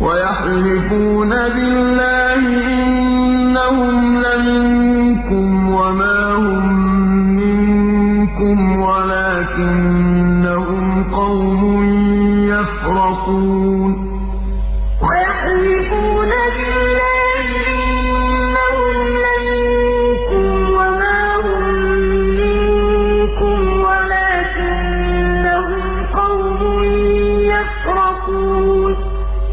ويحلفون بالله إنهم لمنكم وما هم منكم ولكنهم قوم يفرقون. ويحلفون بالله إنهم لمنكم وما هم منكم ولكنهم قوم يفرقون.